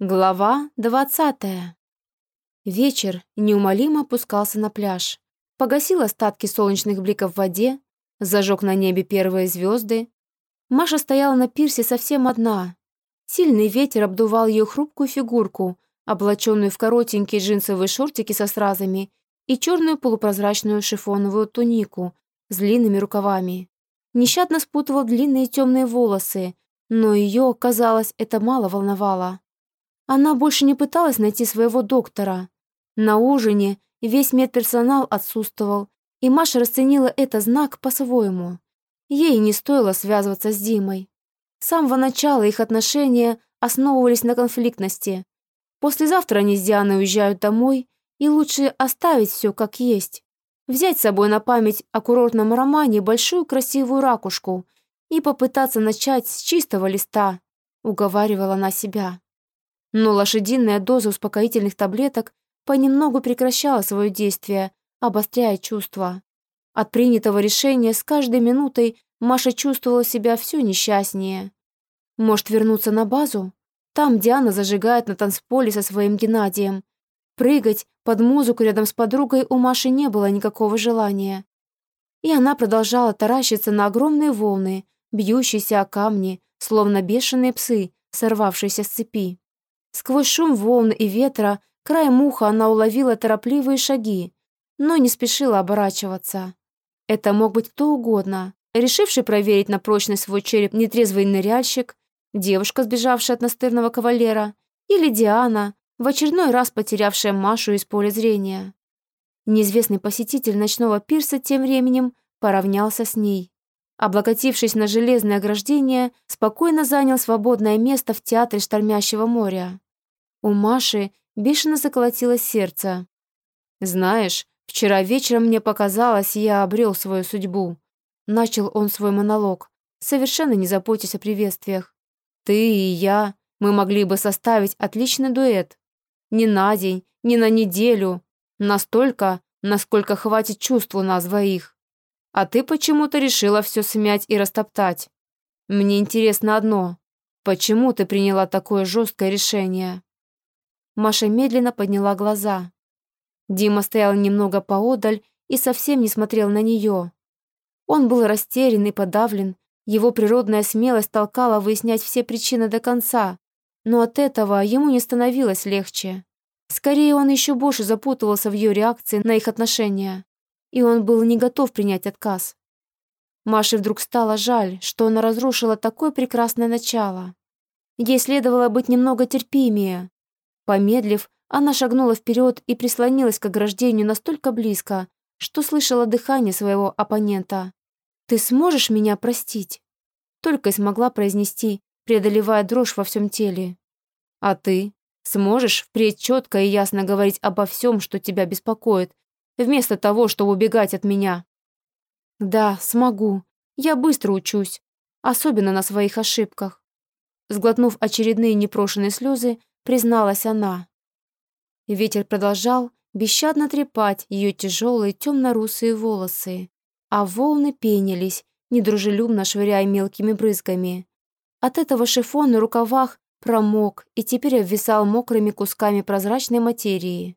Глава двадцатая. Вечер неумолимо опускался на пляж. Погасил остатки солнечных бликов в воде, зажег на небе первые звезды. Маша стояла на пирсе совсем одна. Сильный ветер обдувал ее хрупкую фигурку, облаченную в коротенькие джинсовые шортики со стразами и черную полупрозрачную шифоновую тунику с длинными рукавами. Нещадно спутывал длинные темные волосы, но ее, казалось, это мало волновало. Она больше не пыталась найти своего доктора. На ужине весь медперсонал отсутствовал, и Маша расценила это знак по-своему. Ей не стоило связываться с Димой. С самого начала их отношения основывались на конфликтности. Послезавтра они с Дианой уезжают домой, и лучше оставить все как есть. Взять с собой на память о курортном романе большую красивую ракушку и попытаться начать с чистого листа, уговаривала она себя. Но лошадиная доза успокоительных таблеток понемногу прекращала свое действие, обостряя чувства. От принятого решения с каждой минутой Маша чувствовала себя все несчастнее. Может вернуться на базу? Там Диана зажигает на танцполе со своим Геннадием. Прыгать под музыку рядом с подругой у Маши не было никакого желания. И она продолжала таращиться на огромные волны, бьющиеся о камни, словно бешеные псы, сорвавшиеся с цепи. Сквозь шум волн и ветра краем уха она уловила торопливые шаги, но не спешила оборачиваться. Это мог быть кто угодно, решивший проверить на прочность свой череп нетрезвый ныряльщик, девушка, сбежавшая от настырного кавалера, или Диана, в очередной раз потерявшая Машу из поля зрения. Неизвестный посетитель ночного пирса тем временем поравнялся с ней. Облокотившись на железное ограждение, спокойно занял свободное место в театре штормящего моря. У Маши бешено заколотилось сердце. «Знаешь, вчера вечером мне показалось, я обрел свою судьбу». Начал он свой монолог, совершенно не заботясь о приветствиях. «Ты и я, мы могли бы составить отличный дуэт. Не на день, не на неделю. Настолько, насколько хватит чувств у нас двоих. А ты почему-то решила все смять и растоптать. Мне интересно одно. Почему ты приняла такое жесткое решение?» Маша медленно подняла глаза. Дима стоял немного поодаль и совсем не смотрел на нее. Он был растерян и подавлен, его природная смелость толкала выяснять все причины до конца, но от этого ему не становилось легче. Скорее, он еще больше запутывался в ее реакции на их отношения, и он был не готов принять отказ. Маше вдруг стало жаль, что она разрушила такое прекрасное начало. Ей следовало быть немного терпимее, Помедлив, она шагнула вперед и прислонилась к ограждению настолько близко, что слышала дыхание своего оппонента. «Ты сможешь меня простить?» Только и смогла произнести, преодолевая дрожь во всем теле. «А ты? Сможешь впредь четко и ясно говорить обо всем, что тебя беспокоит, вместо того, чтобы убегать от меня?» «Да, смогу. Я быстро учусь, особенно на своих ошибках». Сглотнув очередные непрошенные слезы, призналась она. Ветер продолжал бесщадно трепать ее тяжелые темно-русые волосы, а волны пенились, недружелюбно швыряя мелкими брызгами. От этого шифон на рукавах промок и теперь обвисал мокрыми кусками прозрачной материи.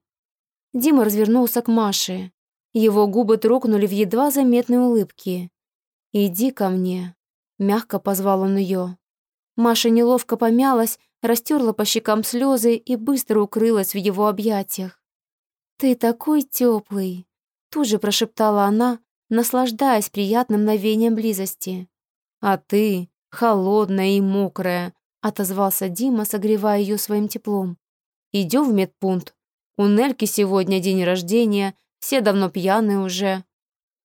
Дима развернулся к Маше. Его губы трогнули в едва заметной улыбке. «Иди ко мне», — мягко позвал он ее. Маша неловко помялась, растерла по щекам слезы и быстро укрылась в его объятиях. «Ты такой теплый!» — тут же прошептала она, наслаждаясь приятным мгновением близости. «А ты холодная и мокрая!» — отозвался Дима, согревая ее своим теплом. «Идем в медпункт. У Нельки сегодня день рождения, все давно пьяные уже».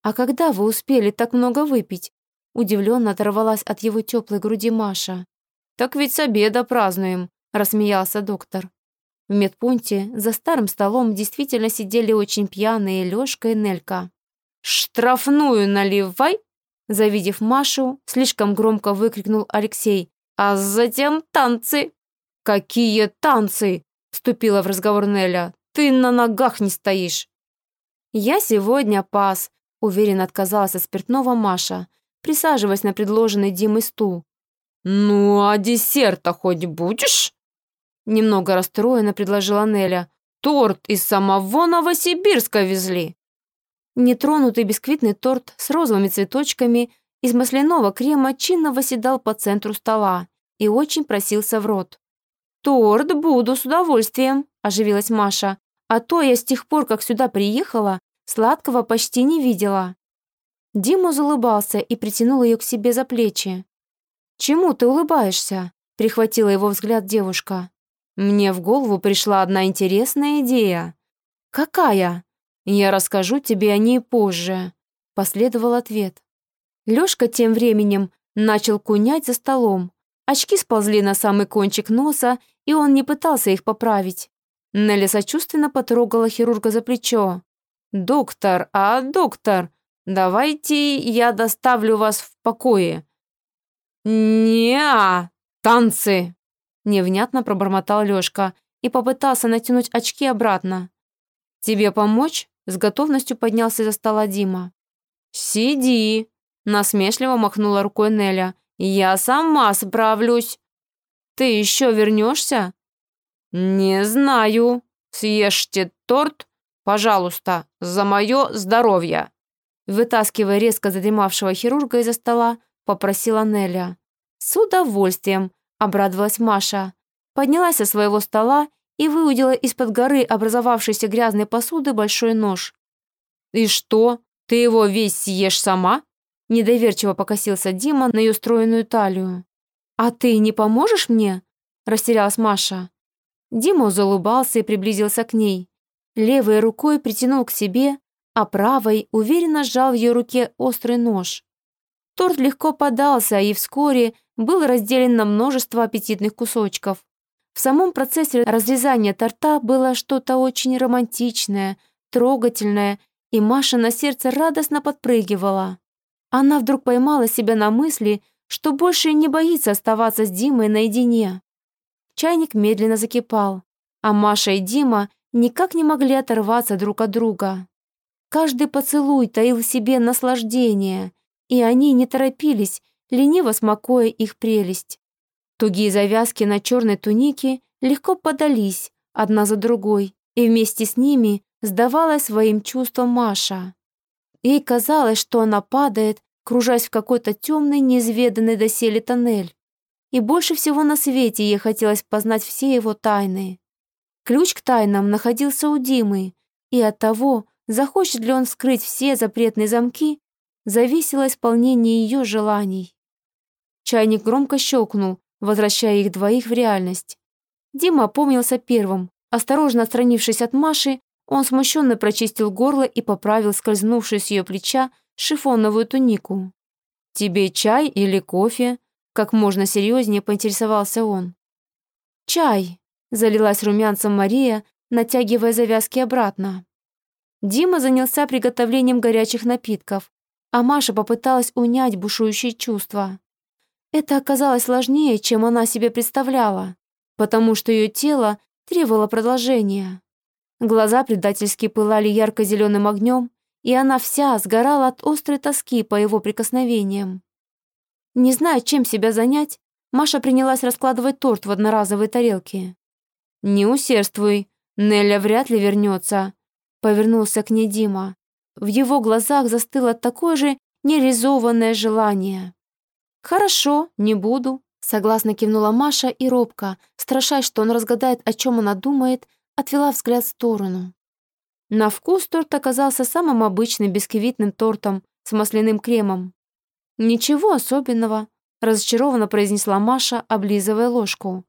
«А когда вы успели так много выпить?» Удивленно оторвалась от его теплой груди Маша. «Так ведь с обеда празднуем», – рассмеялся доктор. В медпункте за старым столом действительно сидели очень пьяные Лёшка и Нелька. «Штрафную наливай!» Завидев Машу, слишком громко выкрикнул Алексей. «А затем танцы!» «Какие танцы?» – вступила в разговор Неля. «Ты на ногах не стоишь!» «Я сегодня пас», – уверенно отказалась от спиртного Маша, присаживаясь на предложенный Димой стул. «Ну, а десерта хоть будешь?» Немного расстроенно предложила Неля. «Торт из самого Новосибирска везли!» Нетронутый бисквитный торт с розовыми цветочками из масляного крема чинно восседал по центру стола и очень просился в рот. «Торт буду с удовольствием», – оживилась Маша. «А то я с тех пор, как сюда приехала, сладкого почти не видела». Дима улыбался и притянул ее к себе за плечи. «Чему ты улыбаешься?» – прихватила его взгляд девушка. Мне в голову пришла одна интересная идея. «Какая?» «Я расскажу тебе о ней позже», — последовал ответ. Лёшка тем временем начал кунять за столом. Очки сползли на самый кончик носа, и он не пытался их поправить. Нелли сочувственно потрогала хирурга за плечо. «Доктор, а доктор, давайте я доставлю вас в покое». «Не-а, танцы!» Невнятно пробормотал Лёшка и попытался натянуть очки обратно. «Тебе помочь?» С готовностью поднялся за стола Дима. «Сиди!» Насмешливо махнула рукой Неля. «Я сама справлюсь!» «Ты еще вернешься?» «Не знаю. Съешьте торт, пожалуйста, за мое здоровье!» Вытаскивая резко задремавшего хирурга из-за стола, попросила Неля. «С удовольствием!» обрадовалась Маша. Поднялась со своего стола и выудила из-под горы образовавшейся грязной посуды большой нож. «И что, ты его весь съешь сама?» Недоверчиво покосился Дима на ее стройную талию. «А ты не поможешь мне?» Растерялась Маша. Дима залыбался и приблизился к ней. Левой рукой притянул к себе, а правой уверенно сжал в ее руке острый нож. Торт легко подался, и вскоре был разделен на множество аппетитных кусочков. В самом процессе разрезания торта было что-то очень романтичное, трогательное, и Маша на сердце радостно подпрыгивала. Она вдруг поймала себя на мысли, что больше не боится оставаться с Димой наедине. Чайник медленно закипал, а Маша и Дима никак не могли оторваться друг от друга. Каждый поцелуй таил в себе наслаждение, и они не торопились, лениво смакуя их прелесть. Тугие завязки на черной тунике легко подались одна за другой, и вместе с ними сдавалась своим чувствам Маша. Ей казалось, что она падает, кружась в какой-то темный, неизведанный доселе тоннель. И больше всего на свете ей хотелось познать все его тайны. Ключ к тайнам находился у Димы, и от того, захочет ли он вскрыть все запретные замки, зависело исполнение ее желаний. Чайник громко щелкнул, возвращая их двоих в реальность. Дима опомнился первым. Осторожно отстранившись от Маши, он смущенно прочистил горло и поправил скользнувшую с ее плеча шифоновую тунику. «Тебе чай или кофе?» Как можно серьезнее поинтересовался он. «Чай!» – залилась румянцем Мария, натягивая завязки обратно. Дима занялся приготовлением горячих напитков, а Маша попыталась унять бушующие чувства. Это оказалось сложнее, чем она себе представляла, потому что ее тело требовало продолжения. Глаза предательски пылали ярко-зеленым огнем, и она вся сгорала от острой тоски по его прикосновениям. Не зная, чем себя занять, Маша принялась раскладывать торт в одноразовые тарелки. «Не усердствуй, Неля вряд ли вернется», — повернулся к ней Дима. В его глазах застыло такое же нереализованное желание. «Хорошо, не буду», — согласно кивнула Маша и робко, страшась, что он разгадает, о чем она думает, отвела взгляд в сторону. На вкус торт оказался самым обычным бисквитным тортом с масляным кремом. «Ничего особенного», — разочарованно произнесла Маша, облизывая ложку.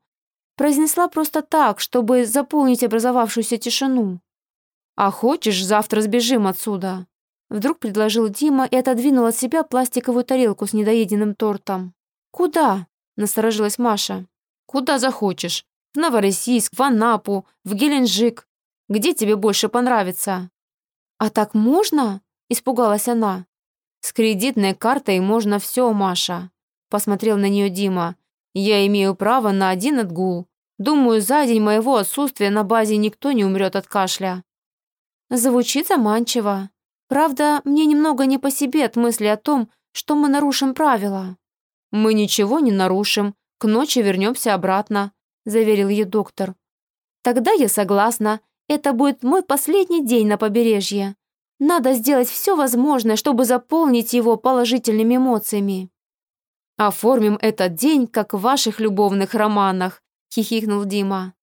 Произнесла просто так, чтобы заполнить образовавшуюся тишину. «А хочешь, завтра сбежим отсюда?» Вдруг предложил Дима и отодвинул от себя пластиковую тарелку с недоеденным тортом. «Куда?» – насторожилась Маша. «Куда захочешь. В Новороссийск, в Анапу, в Геленджик. Где тебе больше понравится?» «А так можно?» – испугалась она. «С кредитной картой можно все, Маша», – посмотрел на нее Дима. «Я имею право на один отгул. Думаю, за день моего отсутствия на базе никто не умрет от кашля». Звучит заманчиво. Правда, мне немного не по себе от мысли о том, что мы нарушим правила. Мы ничего не нарушим, к ночи вернемся обратно. заверил ее доктор. «Тогда я согласна. Это будет мой последний день на побережье. Надо сделать все возможное, чтобы заполнить его положительными эмоциями». «Оформим этот день, как в ваших любовных романах», — хихикнул Дима.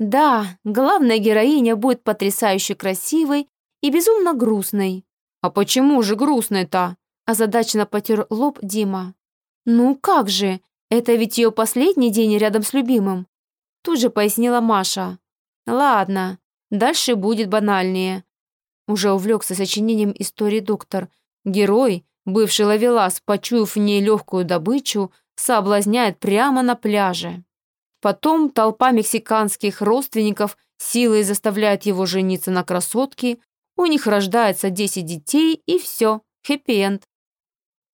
«Да, главная героиня будет потрясающе красивой и безумно грустной». «А почему же грустной-то?» — озадаченно потер лоб Дима. «Ну как же, это ведь ее последний день рядом с любимым», — тут же пояснила Маша. «Ладно, дальше будет банальнее». Уже увлекся сочинением истории доктор. Герой, бывший ловелас, почуяв в ней легкую добычу, соблазняет прямо на пляже. Потом толпа мексиканских родственников силой заставляет его жениться на красотке, у них рождается 10 детей и все, хэппи-энд.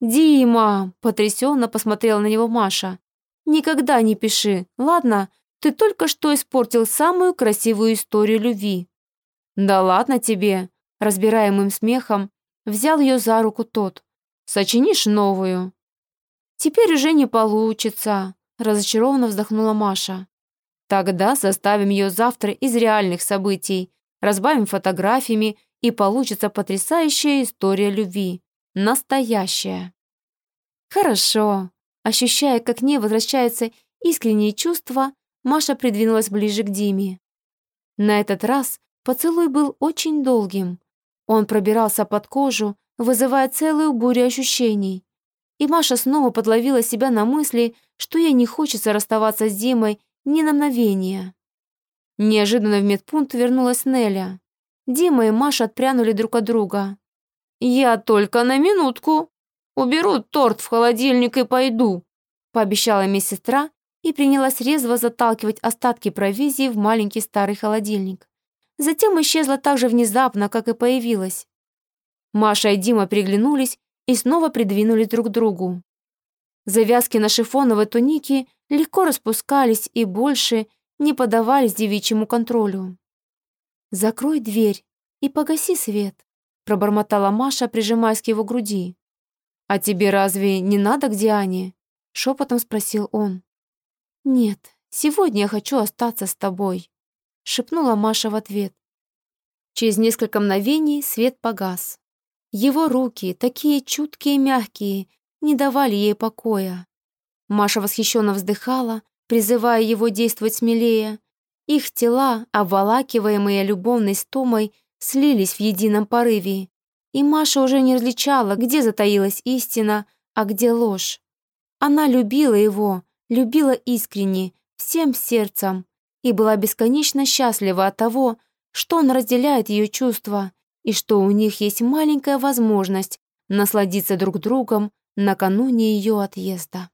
«Дима!» – потрясенно посмотрела на него Маша. «Никогда не пиши, ладно? Ты только что испортил самую красивую историю любви». «Да ладно тебе!» – разбираемым смехом взял ее за руку тот. «Сочинишь новую?» «Теперь уже не получится», – разочарованно вздохнула Маша. «Тогда составим ее завтра из реальных событий, разбавим фотографиями, и получится потрясающая история любви. Настоящая. Хорошо. Ощущая, как к ней возвращаются искренние чувства, Маша придвинулась ближе к Диме. На этот раз поцелуй был очень долгим. Он пробирался под кожу, вызывая целую бурю ощущений. И Маша снова подловила себя на мысли, что ей не хочется расставаться с Димой ни на мгновение. Неожиданно в медпункт вернулась Неля. Дима и Маша отпрянули друг от друга. «Я только на минутку. Уберу торт в холодильник и пойду», пообещала медсестра и принялась резво заталкивать остатки провизии в маленький старый холодильник. Затем исчезла так же внезапно, как и появилась. Маша и Дима приглянулись и снова придвинулись друг к другу. Завязки на шифоновой тунике легко распускались и больше не поддавались девичьему контролю. «Закрой дверь и погаси свет», пробормотала Маша, прижимаясь к его груди. «А тебе разве не надо к Диане?» шепотом спросил он. «Нет, сегодня я хочу остаться с тобой», шепнула Маша в ответ. Через несколько мгновений свет погас. Его руки, такие чуткие и мягкие, не давали ей покоя. Маша восхищенно вздыхала, призывая его действовать смелее. Их тела, обволакиваемые любовной стомой, слились в едином порыве, и Маша уже не различала, где затаилась истина, а где ложь. Она любила его, любила искренне, всем сердцем, и была бесконечно счастлива от того, что он разделяет ее чувства, и что у них есть маленькая возможность насладиться друг другом накануне ее отъезда.